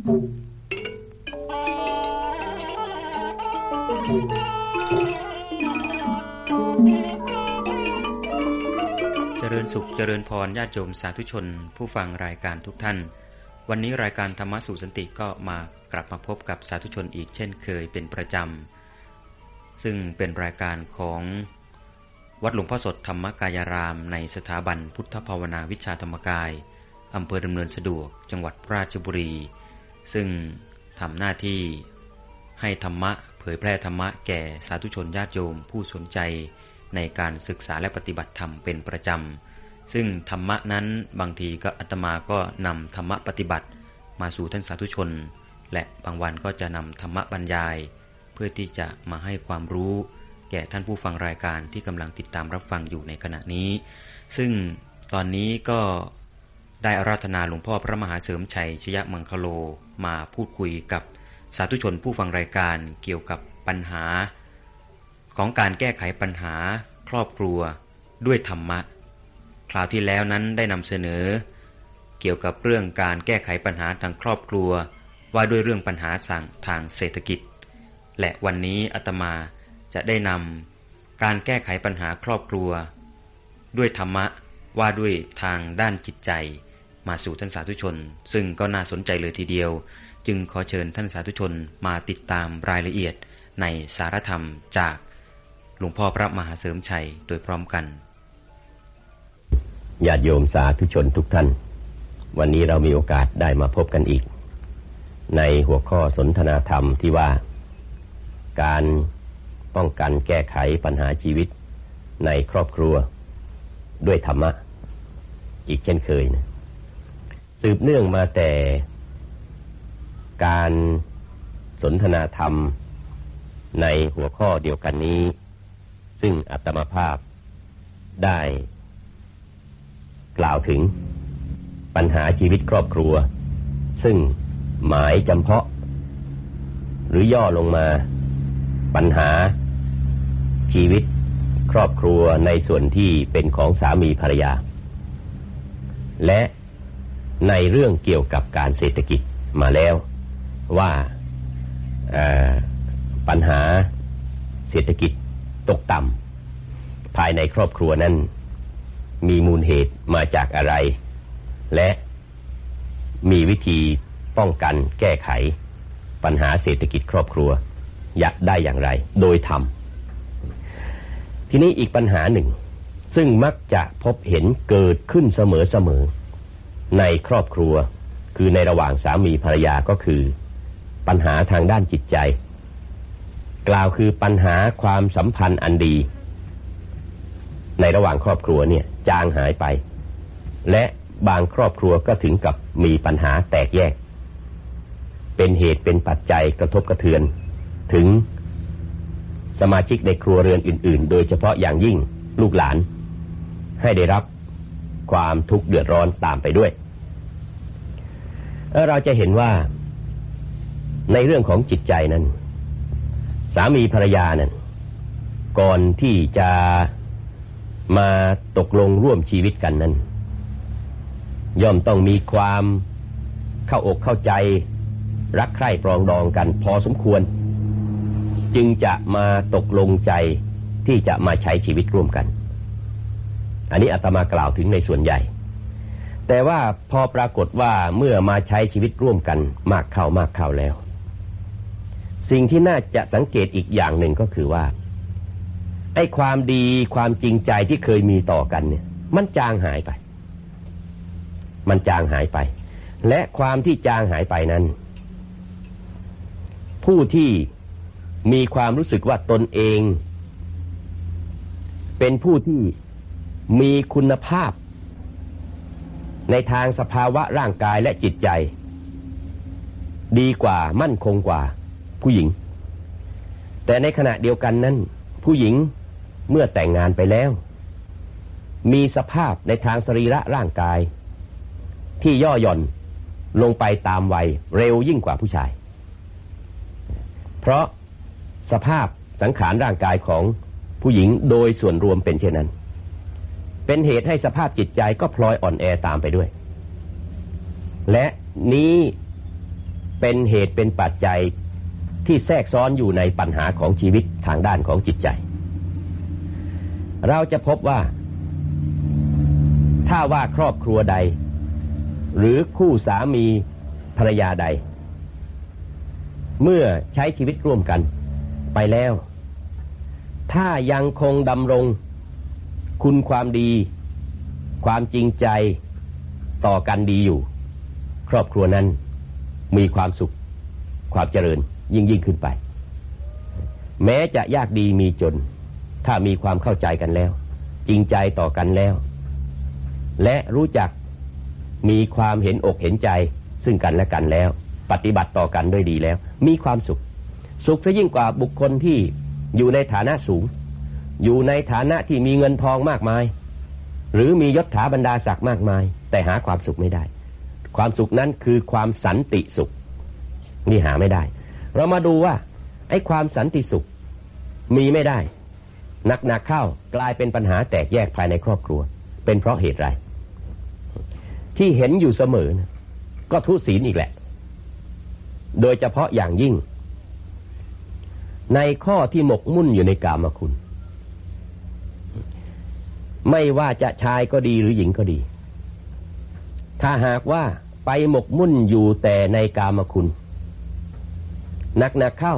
เจริญสุขเจริญพรญาติโยมสาธุชน ผู้ฟังรายการทุกท่าน วันนี้รายการธรรมะสู่สันติก็มากลับมาพบกับสาธุชนอีกเช่นเคยเป็นประจำ ซึ่งเป็นรายการของวัดหลวงพ่อสดธรรมกายราม ในสถาบันพุทธภาวนาวิชาธรรมกายอำเภอดำเนินสะดวก จังหวัดราชบุรี ซึ่งทำหน้าที่ให้ธรรมะเผยแพร่ธรรมะแก่สาธุชนญาติโยมผู้สนใจในการศึกษาและปฏิบัติธรรมเป็นประจำ ซึ่งธรรมะนั้นบางทีก็อาตมาก็นำธรรมะปฏิบัติมาสู่ท่านสาธุชน และบางวันก็จะนำธรรมะบรรยาย เพื่อที่จะมาให้ความรู้แก่ท่านผู้ฟังรายการที่กำลังติดตามรับฟังอยู่ในขณะนี้ ซึ่งตอนนี้ก็ ได้อาราธนาหลวงพ่อพระมหาเสริมชัยชยมังคโลมาพูดคุยกับสาธุชนผู้ฟังรายการเกี่ยวกับปัญหา ของการแก้ไขปัญหาครอบครัวด้วยธรรมะ คราวที่แล้วนั้นได้นำเสนอ เกี่ยวกับเรื่องการแก้ไขปัญหาทางครอบครัว ว่าด้วยเรื่องปัญหาทางทางเศรษฐกิจ และวันนี้อาตมาจะได้นำการแก้ไขปัญหาครอบครัว ด้วยธรรมะว่าด้วยทางด้านจิตใจ มาสู่ท่านสาธุชน ซึ่งก็น่าสนใจเลยทีเดียว จึงขอเชิญท่านสาธุชนมาติดตามรายละเอียดในสารธรรมจากหลวงพ่อพระมหาเสริมชัยโดยพร้อมกันญาติโยมสาธุชนทุกท่าน วันนี้เรามีโอกาสได้มาพบกันอีก ในหัวข้อสนทนาธรรมที่ว่า การป้องกันแก้ไขปัญหาชีวิตในครอบครัว ด้วยธรรมะ อีกเช่นเคยนะ สืบเนื่องมาแต่การสนทนาธรรมในหัวข้อเดียวกันนี้ ซึ่งอัตมาภาพได้กล่าวถึงปัญหาชีวิตครอบครัว ซึ่งหมายจำเพาะ หรือย่อลงมาปัญหาชีวิตครอบครัวในส่วนที่เป็นของสามีภรรยา และ ในเรื่องเกี่ยวกับการเศรษฐกิจมาแล้วว่าปัญหาเศรษฐกิจตกต่ำภายในครอบครัวนั้น มีมูลเหตุมาจากอะไร และมีวิธีป้องกันแก้ไข ปัญหาเศรษฐกิจครอบครัวอยากได้อย่างไร โดยทำทีนี้อีกปัญหาหนึ่ง ซึ่งมักจะพบเห็นเกิดขึ้นเสมอๆ ในครอบครัว คือในระหว่างสามีภรรยาก็คือ ปัญหาทางด้านจิตใจ กล่าวคือปัญหาความสัมพันธ์อันดี ในระหว่างครอบครัวเนี่ยจางหายไป และบางครอบครัวก็ถึงกับมีปัญหาแตกแยก เป็นเหตุเป็นปัจจัยกระทบกระเทือน ถึงสมาชิกในครัวเรือนอื่น ๆ โดยเฉพาะอย่างยิ่งลูกหลาน ให้ได้รับ ความทุกข์เดือดร้อนตามไปด้วย เราจะเห็นว่า ในเรื่องของจิตใจนั้น สามีภรรยานั้น ก่อนที่จะมาตกลงร่วมชีวิตกันนั้น ย่อมต้องมีความเข้าอกเข้าใจ รักใคร่ปรองดองกันพอสมควร จึงจะมาตกลงใจที่จะมาใช้ชีวิตร่วมกัน อันนี้อาตมากล่าวถึงในส่วนใหญ่ แต่ว่าพอปรากฏว่าเมื่อมาใช้ชีวิตร่วมกันมากเข้ามากเข้าแล้ว สิ่งที่น่าจะสังเกตอีกอย่างหนึ่งก็คือว่าไอ้ความดีความจริงใจที่เคยมีต่อกันเนี่ย มันจางหายไป มันจางหายไป และความที่จางหายไปนั้น ผู้ที่มีความรู้สึกว่าตนเอง เป็นผู้ที่ มีคุณภาพ ในทางสภาวะร่างกายและจิตใจ ดีกว่ามั่นคงกว่า ผู้หญิง แต่ในขณะเดียวกันนั้น ผู้หญิงเมื่อแต่งงานไปแล้ว มีสภาพในทางสรีระร่างกาย ที่ย่อหย่อนลงไปตามวัยเร็วยิ่งกว่าผู้ชาย เพราะสภาพสังขารร่างกายของผู้หญิงโดยส่วนรวมเป็นเช่นนั้น เป็นเหตุให้สภาพจิตใจก็พลอยอ่อนแอตามไปด้วย และนี้เป็นเหตุเป็นปัจจัยที่แทรกซ้อนอยู่ในปัญหาของชีวิตทางด้านของจิตใจ เราจะพบว่า ถ้าว่าครอบครัวใด หรือคู่สามีภรรยาใด เมื่อใช้ชีวิตร่วมกันไปแล้ว ถ้ายังคงดำรง คุณความดี ความจริงใจต่อกันดีอยู่ ครอบครัวนั้นมีความสุข ความเจริญยิ่งยิ่งขึ้นไป แม้จะยากดีมีจน ถ้ามีความเข้าใจกันแล้ว จริงใจต่อกันแล้ว และรู้จักมีความเห็นอกเห็นใจซึ่งกันและกันแล้ว ปฏิบัติต่อกันด้วยดีแล้ว มีความสุข สุขซะยิ่งกว่าบุคคลที่อยู่ในฐานะสูง อยู่ในฐานะที่มีเงินทองมากมาย หรือมียศถาบรรดาศักดิ์มากมาย แต่หาความสุขไม่ได้ ความสุขนั้นคือความสันติสุข นี่หาไม่ได้ เรามาดูว่า ไอ้ความสันติสุข มีไม่ได้หนักหนักเข้ากลายเป็นปัญหาแตกแยกภายในครอบครัว เป็นเพราะเหตุไร ที่เห็นอยู่เสมอนะก็ทุศีลอีกแหละ โดยเฉพาะอย่างยิ่ง ในข้อที่หมกมุ่นอยู่ในกามคุณ ไม่ว่าจะชายก็ดีหรือหญิงก็ดี ถ้าหากว่าไปหมกมุ่นอยู่แต่ในกามคุณหนักๆเข้า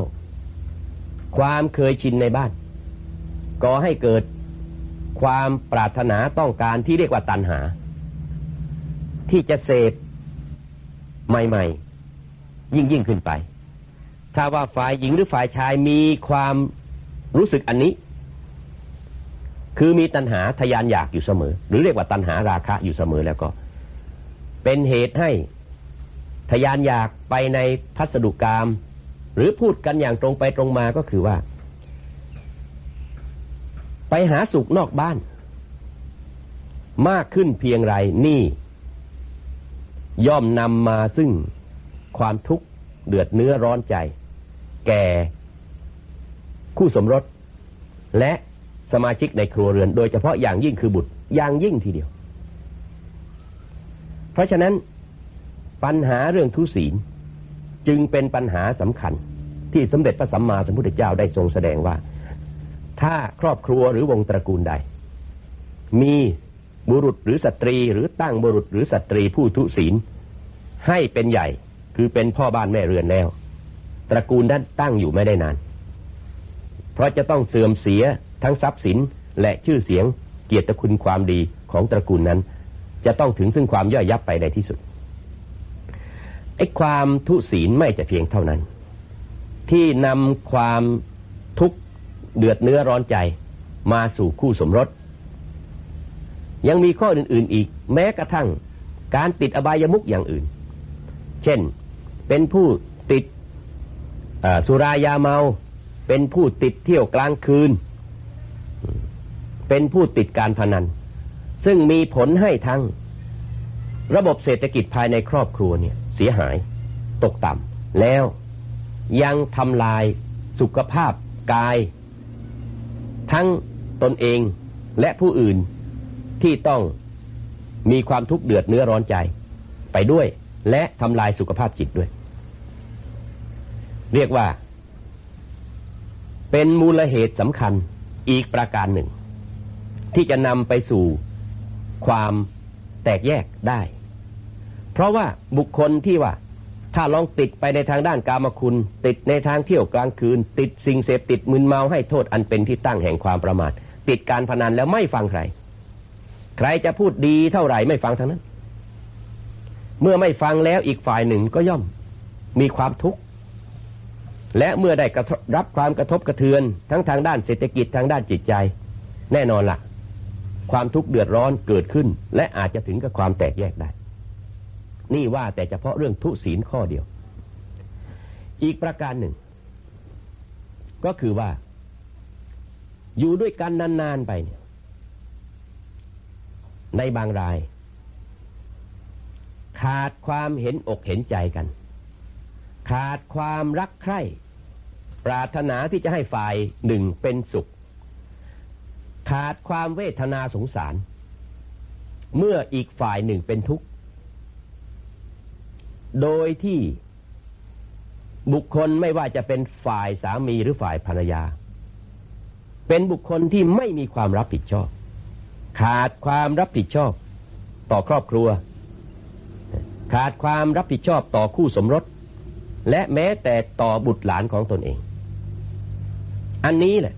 ความเคยชินในบ้านก่อให้เกิดความปรารถนาต้องการที่เรียกว่าตัณหา ที่จะเสพใหม่ๆ ยิ่งยิ่งขึ้นไป ถ้าว่าฝ่ายหญิงหรือฝ่ายชายมีความรู้สึกอันนี้ คือมีตัณหาทยานอยากอยู่เสมอ หรือเรียกว่าตัณหาราคะอยู่เสมอแล้วก็ เป็นเหตุให้ทยานอยากไปในพัสดุกรรมหรือพูดกันอย่างตรงไปตรงมาก็คือว่า ไปหาสุขนอกบ้าน มากขึ้นเพียงไรนี่ ย่อมนำมาซึ่งความทุกข์เดือดเนื้อร้อนใจ แก่ คู่สมรสและ สมาชิกในครัวเรือน โดยเฉพาะอย่างยิ่งคือบุตรอย่างยิ่งทีเดียว เพราะฉะนั้นปัญหาเรื่องทุศีลจึงเป็นปัญหาสำคัญที่สมเด็จพระสัมมาสัมพุทธเจ้าได้ทรงแสดงว่า ถ้าครอบครัวหรือวงตระกูลใด มีบุรุษหรือสตรีหรือตั้งบุรุษหรือสตรีผู้ทุศีล ให้เป็นใหญ่คือเป็นพ่อบ้านแม่เรือนแล้ว ตระกูลนั้นตั้งอยู่ไม่ได้นาน เพราะจะต้องเสื่อมเสีย ทั้งทรัพย์สินและชื่อเสียงเกียรติคุณความดีของตระกูลนั้น จะต้องถึงซึ่งความย่อยยับไปในที่สุดไอ้ความทุศีลไม่จะเพียงเท่านั้น ที่นำความทุกข์เดือดเนื้อร้อนใจมาสู่คู่สมรส ยังมีข้ออื่นๆอีก แม้กระทั่งการติดอบายมุกอย่างอื่น เช่นเป็นผู้ติดสุรายาเมา เป็นผู้ติดเที่ยวกลางคืน เป็นผู้ติดการพนัน ซึ่งมีผลให้ทั้ง ระบบเศรษฐกิจภายในครอบครัวเนี่ยเสียหายตกต่ำแล้วยังทำลายสุขภาพกาย ทั้งตนเองและผู้อื่นที่ต้องมีความทุกข์เดือดเนื้อร้อนใจไปด้วย และทำลายสุขภาพจิตด้วย เรียกว่า เป็นมูลเหตุสำคัญอีกประการหนึ่ง ที่จะนำไปสู่ความแตกแยกได้ เพราะว่าบุคคลที่ว่า ถ้าลองติดไปในทางด้านกามคุณ ติดในทางเที่ยวกลางคืน ติดสิ่งเสพติดมึนเมาให้โทษอันเป็นที่ตั้งแห่งความประมาทติดการพนันแล้วไม่ฟังใคร ใครจะพูดดีเท่าไหร่ไม่ฟังทั้งนั้น เมื่อไม่ฟังแล้วอีกฝ่ายหนึ่งก็ย่อมมีความทุกข์และเมื่อได้รับความกระทบกระเทือน ทั้งทางด้านเศรษฐกิจทางด้านจิตใจ แน่นอนละ่ะ ความทุกข์เดือดร้อนเกิดขึ้น และอาจจะถึงกับความแตกแยกได้ นี่ว่าแต่เฉพาะเรื่องทุศีลข้อเดียว อีกประการหนึ่ง ก็คือว่า อยู่ด้วยกันนานๆไปเนี่ยในบางราย ขาดความเห็นอกเห็นใจกัน ขาดความรักใคร่ ปรารถนาที่จะให้ฝ่ายหนึ่งเป็นสุข ขาดความเวทนาสงสาร เมื่ออีกฝ่ายหนึ่งเป็นทุกข์ โดยที่บุคคลไม่ว่าจะเป็นฝ่ายสามีหรือฝ่ายภรรยา เป็นบุคคลที่ไม่มีความรับผิดชอบ ขาดความรับผิดชอบต่อครอบครัว ขาดความรับผิดชอบต่อคู่สมรส และแม้แต่ต่อบุตรหลานของตนเอง อันนี้แหละ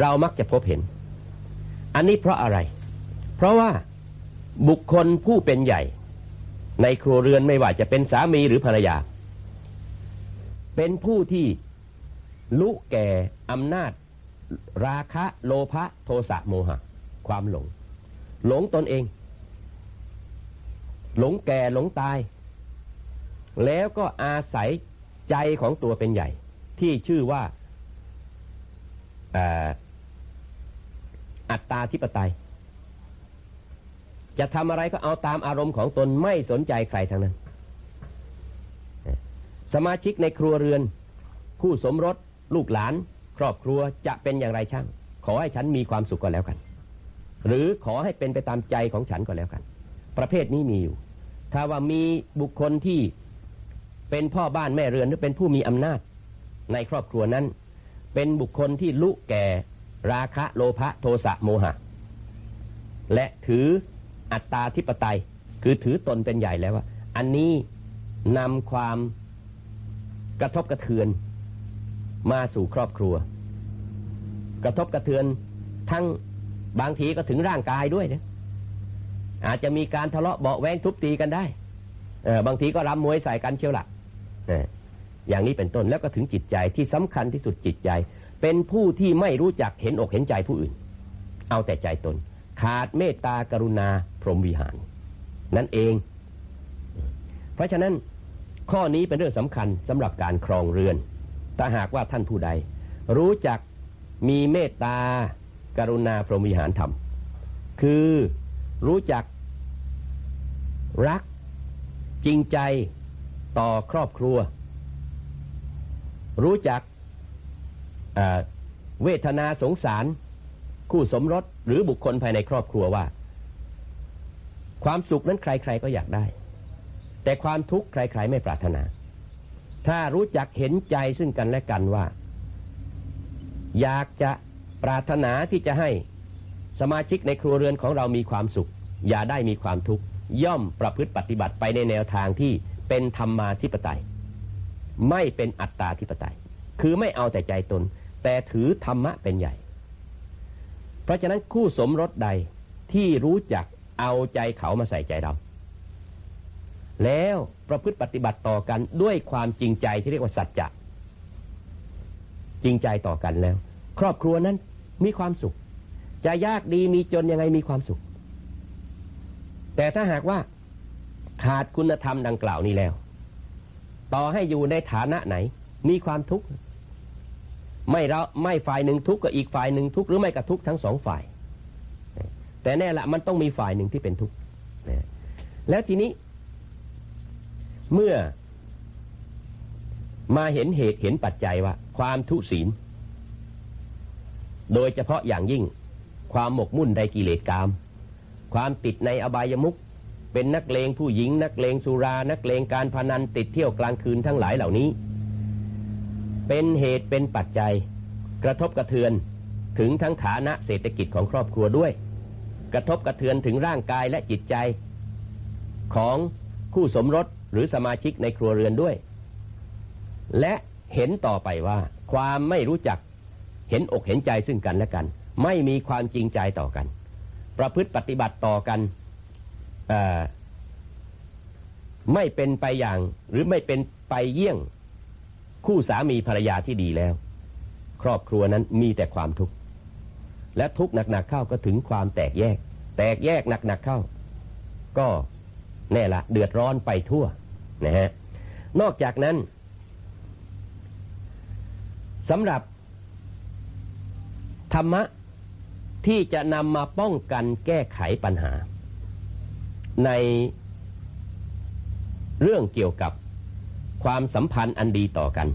เรามักจะพบเห็น อันนี้เพราะอะไร เพราะว่าบุคคลผู้เป็นใหญ่ ในครัวเรือนไม่ว่าจะเป็นสามีหรือภรรยา เป็นผู้ที่ลุแก่อำนาจ ราคะโลภะโทสะโมหะ ความหลง หลงตนเอง หลงแก่หลงตาย แล้วก็อาศัยใจของตัวเป็นใหญ่ ที่ชื่อว่า อัตตาธิปไตย จะทำอะไรก็เอาตามอารมณ์ของตนไม่สนใจใครทั้งนั้น สมาชิกในครัวเรือน คู่สมรส ลูกหลาน ครอบครัวจะเป็นอย่างไรช่าง ขอให้ฉันมีความสุขก็แล้วกัน หรือขอให้เป็นไปตามใจของฉันก็แล้วกัน ประเภทนี้มีอยู่ ถ้าว่ามีบุคคลที่เป็นพ่อบ้านแม่เรือนหรือเป็นผู้มีอำนาจในครอบครัวนั้น เป็นบุคคลที่ลุแก่ ราคะโลภะโทสะโมหะ และถืออัตตาธิปไตย คือถือตนเป็นใหญ่แล้วว่าอันนี้นำความกระทบกระเทือนมาสู่ครอบครัว กระทบกระเทือนทั้งบางทีก็ถึงร่างกายด้วยนะอาจจะมีการทะเลาะเบาแวงทุบตีกันได้บางทีก็รำมวยใส่กันเชียวละอย่างนี้เป็นต้นแล้วก็ถึงจิตใจที่สำคัญที่สุดจิตใจ เป็นผู้ที่ไม่รู้จักเห็นอกเห็นใจผู้อื่น เอาแต่ใจตน ขาดเมตตากรุณาพรหมวิหาร นั่นเอง เพราะฉะนั้นข้อนี้เป็นเรื่องสำคัญสำหรับการครองเรือนถ้าหากว่าท่านผู้ใด รู้จักมีเมตตากรุณาพรหมวิหารธรรม คือรู้จักรักจริงใจต่อครอบครัว รู้จัก เวทนาสงสาร คู่สมรสหรือบุคคลภายในครอบครัวว่า ความสุขนั้นใคร ๆก็อยากได้ แต่ความทุกข์ใคร ๆ ไม่ปรารถนา ถ้ารู้จักเห็นใจซึ่งกันและกันว่า อยากจะปรารถนาที่จะให้สมาชิกในครัวเรือนของเรามีความสุข อย่าได้มีความทุกข์ย่อมประพฤติปฏิบัติไปในแนวทางที่เป็นธรรมาธิปไตย ไม่เป็นอัตตาธิปไตย คือไม่เอาแต่ใจตน แต่ถือธรรมะเป็นใหญ่ เพราะฉะนั้นคู่สมรสใดที่รู้จักเอาใจเขามาใส่ใจเรา แล้วประพฤติปฏิบัติต่อกันด้วยความจริงใจที่เรียกว่าสัจจะจริงใจต่อกันแล้ว ครอบครัวนั้นมีความสุข จะยากดีมีจนยังไงมีความสุข แต่ถ้าหากว่าขาดคุณธรรมดังกล่าวนี้แล้ว ต่อให้อยู่ในฐานะไหน มีความทุกข์ ไม่เราไม่ฝ่ายหนึ่งทุกข์กับอีกฝ่ายหนึ่งทุกข์หรือไม่กับทุกข์ทั้งสองฝ่าย แต่แน่ละมันต้องมีฝ่ายหนึ่งที่เป็นทุกข์แล้วทีนี้ เมื่อมาเห็นเหตุเห็นปัจจัยว่า ความทุศีล โดยเฉพาะอย่างยิ่ง ความหมกมุ่นในกิเลสกาม ความติดในอบายมุขเป็นนักเลงผู้หญิง นักเลงสุรา นักเลงการพนันติดเที่ยวกลางคืนทั้งหลายเหล่านี้ เป็นเหตุเป็นปัจจัย กระทบกระเทือนถึงทั้งฐานะเศรษฐกิจของครอบครัวด้วย กระทบกระเทือนถึงร่างกายและจิตใจ ของคู่สมรสหรือสมาชิกในครัวเรือนด้วย และเห็นต่อไปว่า ความไม่รู้จักเห็นอกเห็นใจซึ่งกันและกัน ไม่มีความจริงใจต่อกัน ประพฤติปฏิบัติต่อกันไม่เป็นไปอย่างหรือไม่เป็นไปเยี่ยง คู่สามีภรรยาที่ดีแล้ว ครอบครัวนั้นมีแต่ความทุกข์และทุกข์หนักๆเข้าก็ถึงความแตกแยก แตกแยกหนักๆเข้า ก็แน่ละเดือดร้อนไปทั่วนะฮะนอกจากนั้นสำหรับธรรมะที่จะนำมาป้องกันแก้ไขปัญหา ในเรื่องเกี่ยวกับ ความสัมพันธ์อันดีต่อกัน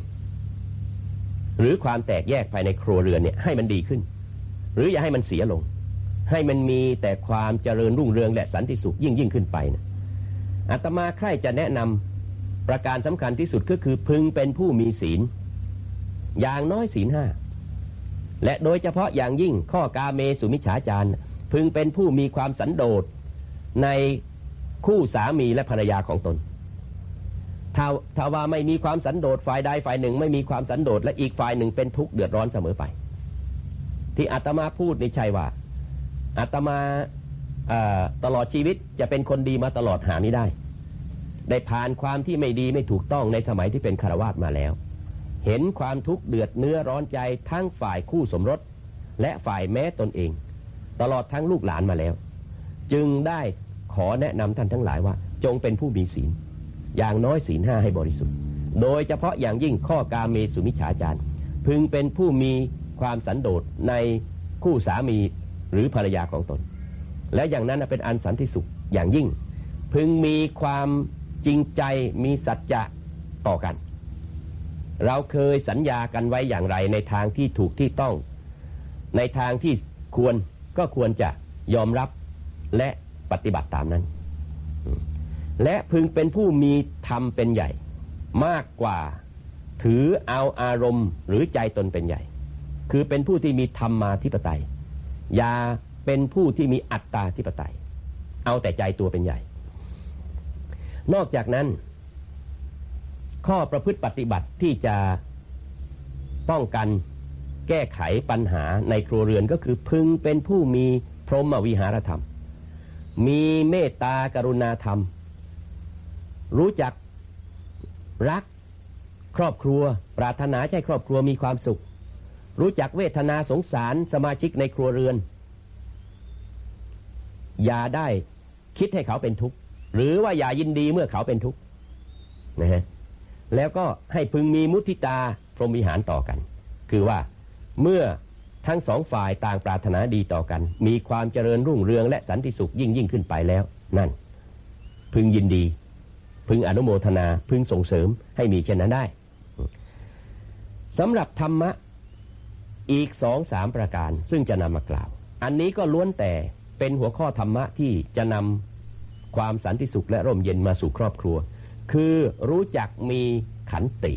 หรือความแตกแยกภายในครัวเรือนเนี่ยให้มันดีขึ้น หรืออย่าให้มันเสียลง ให้มันมีแต่ความเจริญรุ่งเรืองและสันติสุขยิ่งยิ่งขึ้นไปนะอาตมาใครจะแนะนประการสำคัญที่สุดก็คือพึงเป็นผู้มีศีล อย่างน้อยศีลห้าและโดยเฉพาะอย่างยิ่งข้อกาเมสุมิฉาจารพึงเป็นผู้มีความสันโดษในคู่สามีและภรรยาของตน ถ้าถ้าว่าไม่มีความสันโดษฝ่ายใดฝ่ายหนึ่ง ไม่มีความสันโดษและอีกฝ่ายหนึ่งเป็นทุกข์เดือดร้อนเสมอไป ที่อาตมาพูดนี่ใช่ว่าอาตมาตลอดชีวิตจะเป็นคนดีมาตลอดหาไม่ได้ ได้ผ่านความที่ไม่ดีไม่ถูกต้องในสมัยที่เป็นคารวาสมาแล้ว เห็นความทุกข์เดือดเนื้อร้อนใจทั้งฝ่ายคู่สมรส และฝ่ายแม้ตนเอง ตลอดทั้งลูกหลานมาแล้ว จึงได้ขอแนะนำท่านทั้งหลายว่า จงเป็นผู้มีศีล อย่างน้อยศีลห้าให้บริสุทธิ์ โดยเฉพาะอย่างยิ่งข้อกาเมสุมิฉาจารพึงเป็นผู้มีความสันโดษในคู่สามีหรือภรรยาของตน และอย่างนั้นเป็นอันสันติสุขอย่างยิ่ง พึงมีความจริงใจมีสัจจะต่อกัน เราเคยสัญญากันไว้อย่างไรในทางที่ถูกที่ต้อง ในทางที่ควรก็ควรจะยอมรับและปฏิบัติตามนั้น และพึงเป็นผู้มีธรรมเป็นใหญ่ มากกว่า ถือเอาอารมณ์หรือใจตนเป็นใหญ่ คือเป็นผู้ที่มีธรรมมาธิปไตย อย่าเป็นผู้ที่มีอัตตาธิปไตย เอาแต่ใจตัวเป็นใหญ่ นอกจากนั้น ข้อประพฤติปฏิบัติที่จะป้องกันแก้ไขปัญหาในครัวเรือนก็คือพึงเป็นผู้มีพรหมวิหารธรรม มีเมตตากรุณาธรรม รู้จักรัก ครอบครัว ปรารถนาใช้ครอบครัวมีความสุข รู้จักเวทนาสงสารสมาชิกในครัวเรือน อย่าได้คิดให้เขาเป็นทุกข์หรือว่าอย่ายินดีเมื่อเขาเป็นทุกข์นะฮะแล้วก็ให้พึงมีมุทิตาพรหมวิหารต่อกัน คือว่าเมื่อทั้งสองฝ่ายต่างปรารถนาดีต่อกัน มีความเจริญรุ่งเรืองและสันติสุขยิ่งยิ่งขึ้นไปแล้ว นั่น พึงยินดี พึงอนุโมทนาพึงส่งเสริมให้มีเช่นนั้นได้สำหรับธรรมะอีกสองสามประการซึ่งจะนำมากล่าว อันนี้ก็ล้วนแต่เป็นหัวข้อธรรมะที่จะนำความสันติสุขและร่มเย็นมาสู่ครอบครัว คือรู้จักมีขันติ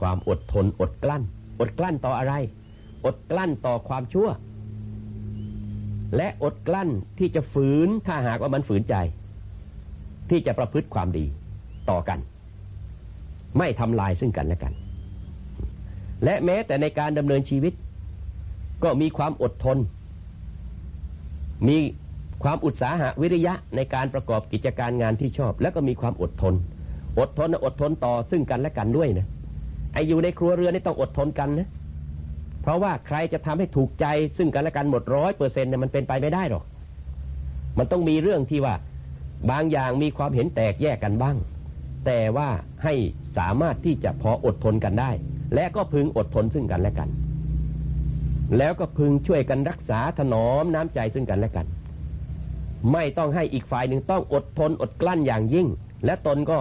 ความอดทนอดกลั้น อดกลั้นต่ออะไร อดกลั้นต่อความชั่ว และอดกลั้นที่จะฝืนถ้าหากว่ามันฝืนใจ ที่จะประพฤติความดีต่อกัน ไม่ทำลายซึ่งกันและกัน และแม้แต่ในการดำเนินชีวิต ก็มีความอดทน มีความอุตสาหะวิริยะในการประกอบกิจการงานที่ชอบ แล้วก็มีความอดทน อดทนอดทนต่อซึ่งกันและกันด้วยนะไออยู่ในครัวเรือนนี่ต้องอดทนกันนะเพราะว่าใครจะทำให้ถูกใจซึ่งกันและกันหมดร้อยเปอร์เซ็นต์เนี่ยมันเป็นไปไม่ได้หรอก มันต้องมีเรื่องที่ว่า บางอย่างมีความเห็นแตกแยกกันบ้าง แต่ว่าให้สามารถที่จะพออดทนกันได้ และก็พึงอดทนซึ่งกันและกัน แล้วก็พึงช่วยกันรักษาถนอมน้ำใจซึ่งกันและกัน ไม่ต้องให้อีกฝ่ายหนึ่งต้องอดทนอดกลั้นอย่างยิ่ง และตนก็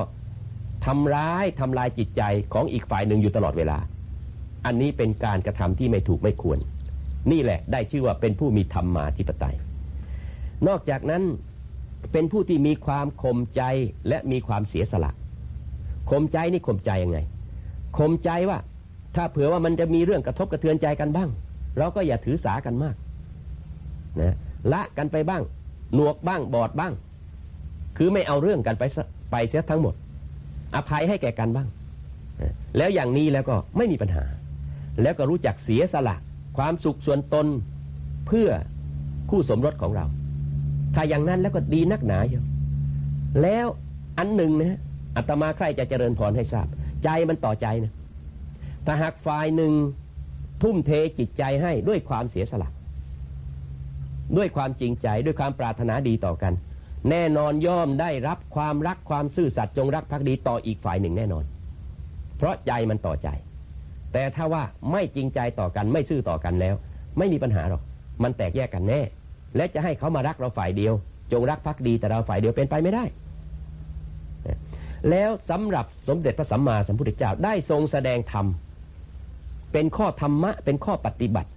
ทำร้ายทำลายจิตใจของอีกฝ่ายหนึ่งอยู่ตลอดเวลา อันนี้เป็นการกระทำที่ไม่ถูกไม่ควร นี่แหละได้ชื่อว่าเป็นผู้มีธรรมมาธิปไตย นอกจากนั้น เป็นผู้ที่มีความข่มใจและมีความเสียสละข่มใจนี่ข่มใจยังไงข่มใจว่า ถ้าเผื่อว่ามันจะมีเรื่องกระทบกระเทือนใจกันบ้าง เราก็อย่าถือสากันมากนะละกันไปบ้าง หนวกบ้างบอดบ้าง คือไม่เอาเรื่องกันไปไปเสียทั้งหมด อภัยให้แก่กันบ้าง แล้วอย่างนี้แล้วก็ไม่มีปัญหา แล้วก็รู้จักเสียสละ ความสุขส่วนตนเพื่อคู่สมรสของเรา ถ้าอย่างนั้นแล้วก็ดีนักหนาอยู่แล้วอันหนึ่งนะอัตมาใครจะเจริญพรให้ทราบ ใจมันต่อใจนะถ้าหากฝ่ายหนึ่งทุ่มเทจิตใจให้ด้วยความเสียสละด้วยความจริงใจด้วยความปรารถนาดีต่อกัน แน่นอนย่อมได้รับความรักความซื่อสัตย์จงรักภักดีต่ออีกฝ่ายหนึ่งแน่นอน เพราะใจมันต่อใจ แต่ถ้าว่าไม่จริงใจต่อกันไม่ซื่อต่อกันแล้ว ไม่มีปัญหาหรอก มันแตกแยกกันแน่ และจะให้เขามารักเราฝ่ายเดียว จงรักภักดีแต่เราฝ่ายเดียวเป็นไปไม่ได้ แล้วสำหรับสมเด็จพระสัมมาสัมพุทธเจ้าได้ทรงแสดงธรรม เป็นข้อธรรมะ เป็นข้อปฏิบัติ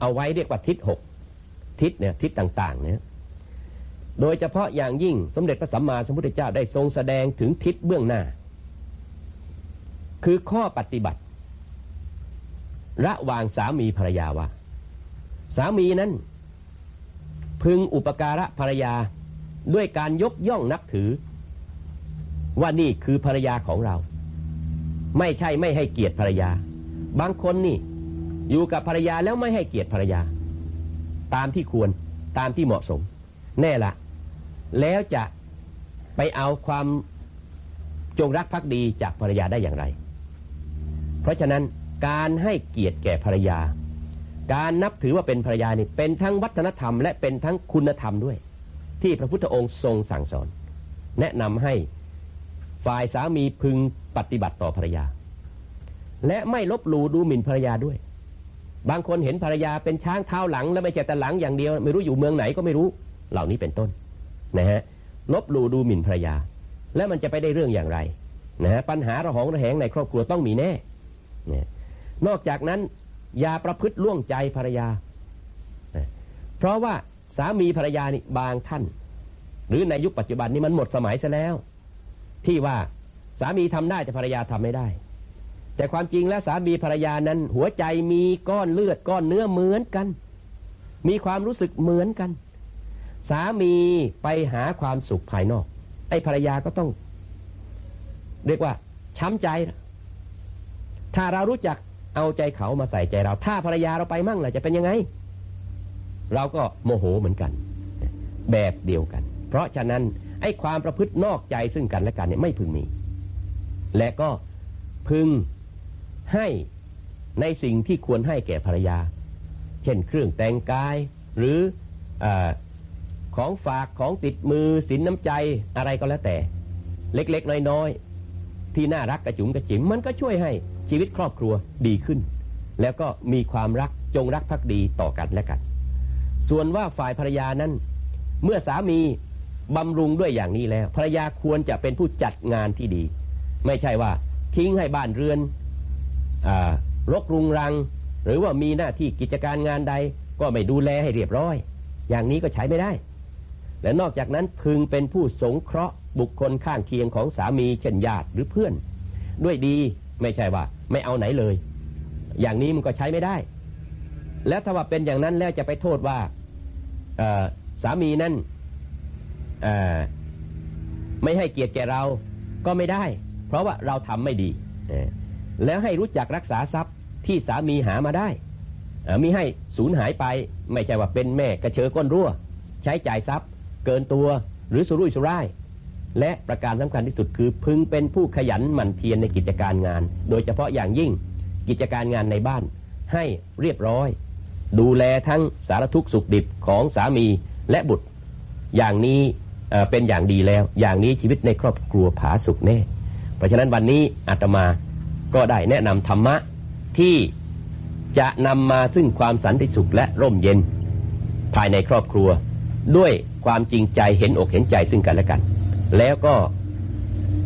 เอาไว้เรียกว่าทิศหกทิศเนี่ยทิศต่างๆเนี่ยโดยเฉพาะอย่างยิ่งสมเด็จพระสัมมาสัมพุทธเจ้าได้ทรงแสดงถึงทิศเบื้องหน้า คือข้อปฏิบัติ ระหว่างสามีภรรยาว่า สามีนั้น พึงอุปการะภรรยาด้วยการยกย่องนับถือ ว่านี่คือภรรยาของเรา ไม่ใช่ไม่ให้เกียรติภรรยา บางคนนี่ อยู่กับภรรยาแล้วไม่ให้เกียรติภรรยา ตามที่ควรตามที่เหมาะสม แน่ละ แล้วจะไปเอาความจงรักภักดีจากภรรยาได้อย่างไร เพราะฉะนั้นการให้เกียรติแก่ภรรยา การนับถือว่าเป็นภรรยานี่เป็นทั้งวัฒนธรรม และเป็นทั้งคุณธรรมด้วย ที่พระพุทธองค์ทรงสั่งสอน แนะนำให้ฝ่ายสามีพึงปฏิบัติต่อภรรยา และไม่ลบหลู่ดูหมิ่นภรรยาด้วย บางคนเห็นภรรยาเป็นช้างเท้าหลัง และไม่ใช่แต่หลังอย่างเดียว ไม่รู้อยู่เมืองไหนก็ไม่รู้ เหล่านี้เป็นต้นนะฮะลบหลู่ดูหมิ่นภรรยา แล้วมันจะไปได้เรื่องอย่างไรนะฮะปัญหาระหองระแหงในครอบครัวต้องมีแน่นะนอกจากนั้น อย่าประพฤติล่วงใจภรรยา เพราะว่าสามีภรรยานี่บางท่าน หรือในยุคปัจจุบันนี้มันหมดสมัยซะแล้ว ที่ว่าสามีทำได้แต่ภรรยาทำไม่ได้ แต่ความจริงแล้วสามีภรรยานั้น หัวใจมีก้อนเลือดก้อนเนื้อเหมือนกัน มีความรู้สึกเหมือนกัน สามีไปหาความสุขภายนอก ไอ้ภรรยาก็ต้อง เรียกว่าช้ำใจ ถ้าเรารู้จัก เอาใจเขามาใส่ใจเรา ถ้าภรรยาเราไปมั่งล่ะจะเป็นยังไง เราก็โมโหเหมือนกัน แบบเดียวกัน เพราะฉะนั้นไอ้ความประพฤตินอกใจซึ่งกันและกันเนี่ยไม่พึงมี และก็พึงให้ในสิ่งที่ควรให้แก่ภรรยา เช่นเครื่องแต่งกายหรืออของฝากของติดมือสินน้ำใจอะไรก็แล้วแต่ เล็กๆ น้อยๆ ที่น่ารักกระจุ๋มกระจิ๋มมันก็ช่วยให้ ชีวิตครอบครัวดีขึ้น แล้วก็มีความรักจงรักภักดีต่อกันและกัน ส่วนว่าฝ่ายภรรยานั้น เมื่อสามีบำรุงด้วยอย่างนี้แล้วภรรยาควรจะเป็นผู้จัดงานที่ดี ไม่ใช่ว่าทิ้งให้บ้านเรือนรกรุงรัง หรือว่ามีหน้าที่กิจการงานใดก็ไม่ดูแลให้เรียบร้อย อย่างนี้ก็ใช้ไม่ได้ และนอกจากนั้นพึงเป็นผู้สงเคราะห์บุคคลข้างเคียงของสามีเช่นญาติหรือเพื่อน ด้วยดี ไม่ใช่ว่า ไม่เอาไหนเลย อย่างนี้มันก็ใช้ไม่ได้ แล้วถ้าว่าเป็นอย่างนั้นแล้วจะไปโทษว่าสามีนั้นไม่ให้เกียรติแก่เราก็ไม่ได้ เพราะว่าเราทำไม่ดี แล้วให้รู้จักรักษาทรัพย์ที่สามีหามาได้มิให้สูญหายไป ไม่ใช่ว่าเป็นแม่กระเชอก้นรั่ว ใช้จ่ายทรัพย์ เกินตัวหรือสุรุ่ยสุร่าย และประการสำคัญที่สุดคือพึงเป็นผู้ขยันหมั่นเพียรในกิจการงาน โดยเฉพาะอย่างยิ่งกิจการงานในบ้าน ให้เรียบร้อย ดูแลทั้งสารทุกข์สุขดิบของสามีและบุตร อย่างนี้เป็นอย่างดีแล้ว อย่างนี้ชีวิตในครอบครัวผาสุกแน่ เพราะฉะนั้นวันนี้อาตมาก็ได้แนะนำธรรมะที่จะนำมาซึ่งความสันติสุขและร่มเย็น ภายในครอบครัว ด้วยความจริงใจเห็นอกเห็นใจซึ่งกันและกัน แล้วก็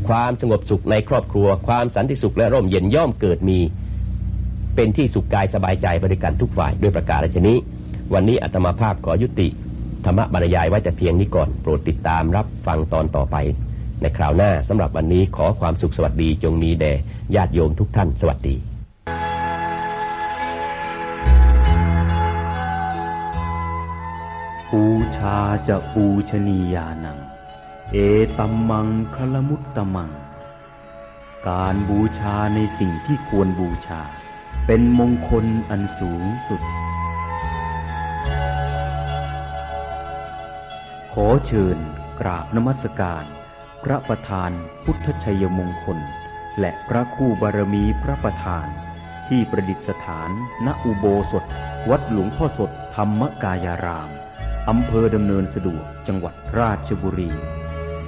ความสงบสุขในครอบครัว ความสันติสุขและร่มเย็นย่อมเกิดมี เป็นที่สุขกายสบายใจบริการทุกฝ่ายด้วยประกาศชนี้ วันนี้อาตมาภาพขอยุติธรรมบรรยายไว้แต่เพียงนี้ก่อน โปรดติดตามรับฟังตอนต่อไป ในคราวหน้าสำหรับวันนี้ขอความสุขสวัสดีจงมีแด่ญาติโยมทุกท่าน สวัสดีปูชาจะปูชนียานัง เอตัมมังคลมุตตมัง การบูชาในสิ่งที่ควรบูชา เป็นมงคลอันสูงสุด ขอเชิญกราบนมัสการ พระประธานพุทธชัยมงคล และพระคู่บารมีพระประธาน ที่ประดิษฐาน ณอุโบสถ วัดหลวงพ่อสดธรรมกายารามอำเภอดำเนินสะดวกจังหวัดราชบุรี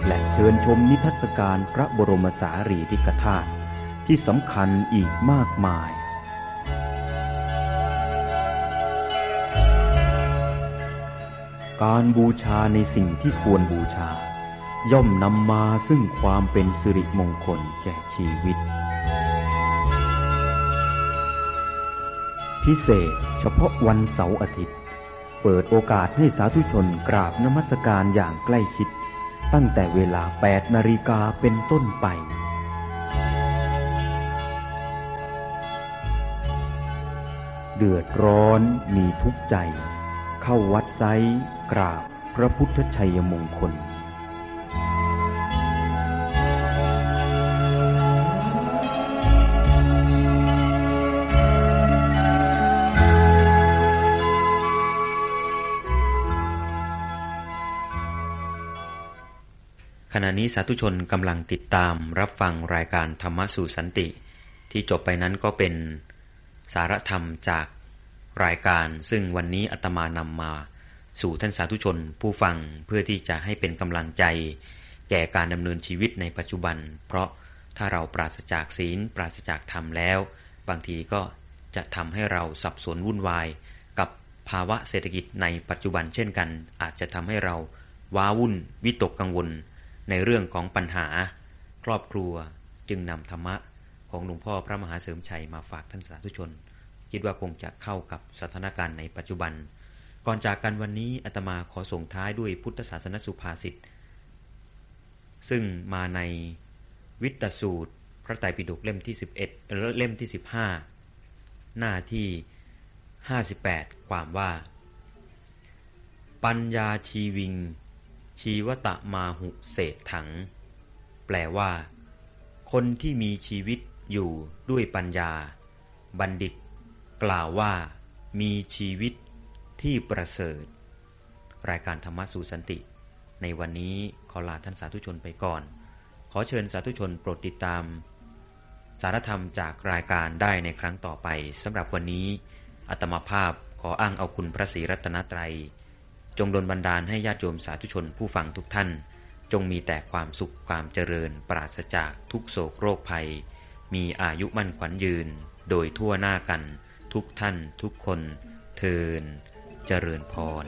และเชิญชมนิทรรศการพระบรมสารีริกธาตุที่สำคัญอีกมากมาย การบูชาในสิ่งที่ควรบูชา ย่อมนำมาซึ่งความเป็นสิริมงคลแก่ชีวิต พิเศษเฉพาะวันเสาร์อาทิตย์ เปิดโอกาสให้สาธุชนกราบนมัสการอย่างใกล้ชิด ตั้งแต่เวลา 8 นาฬิกาเป็นต้นไป เดือดร้อนมีทุกใจ เข้าวัดไซกราบพระพุทธชัยมงคล ขณะนี้สาธุชนกำลังติดตามรับฟังรายการธรรมะสู่สันติ ที่จบไปนั้นก็เป็นสารธรรมจากรายการ ซึ่งวันนี้อาตมานำมา สู่ท่านสาธุชนผู้ฟังเพื่อที่จะให้เป็นกำลังใจ แก่การดำเนินชีวิตในปัจจุบัน เพราะถ้าเราปราศจากศีล ปราศจากธรรมแล้ว บางทีก็จะทำให้เราสับสนวุ่นวาย กับภาวะเศรษฐกิจในปัจจุบันเช่นกัน อาจจะทำให้เราว้าวุ่นวิตกกังวล ในเรื่องของปัญหาครอบครัวจึงนำธรรมะของหลวงพ่อพระมหาเสริมชัยมาฝากท่านสาธุชน คิดว่าคงจะเข้ากับสถานการณ์ในปัจจุบัน ก่อนจากกันวันนี้อาตมาขอส่งท้ายด้วยพุทธศาสนสุภาษิตซึ่งมาในวิตสูตร พระไตรปิฎกเล่มที่ 11เล่มที่ 15 หน้าที่ 58 ความว่า ปัญญาชีวิง ชีวตะมาหุเศษถัง แปลว่า คนที่มีชีวิตอยู่ด้วยปัญญา บัณฑิต กล่าวว่า มีชีวิตที่ประเสริฐ รายการธรรมะสู่สันติ ในวันนี้ขอลาท่านสาธุชนไปก่อน ขอเชิญสาธุชนโปรดติดตาม สารธรรมจากรายการได้ในครั้งต่อไปสำหรับวันนี้อัตมาภาพขออ้างเอาคุณพระศรีรัตนตรัย จงดลบันดาลให้ญาติโยมสาธุชนผู้ฟังทุกท่าน จงมีแต่ความสุขความเจริญ ปราศจากทุกโศกโรคภัย มีอายุมั่นขวัญยืน โดยทั่วหน้ากัน ทุกท่านทุกคน เทินเจริญพร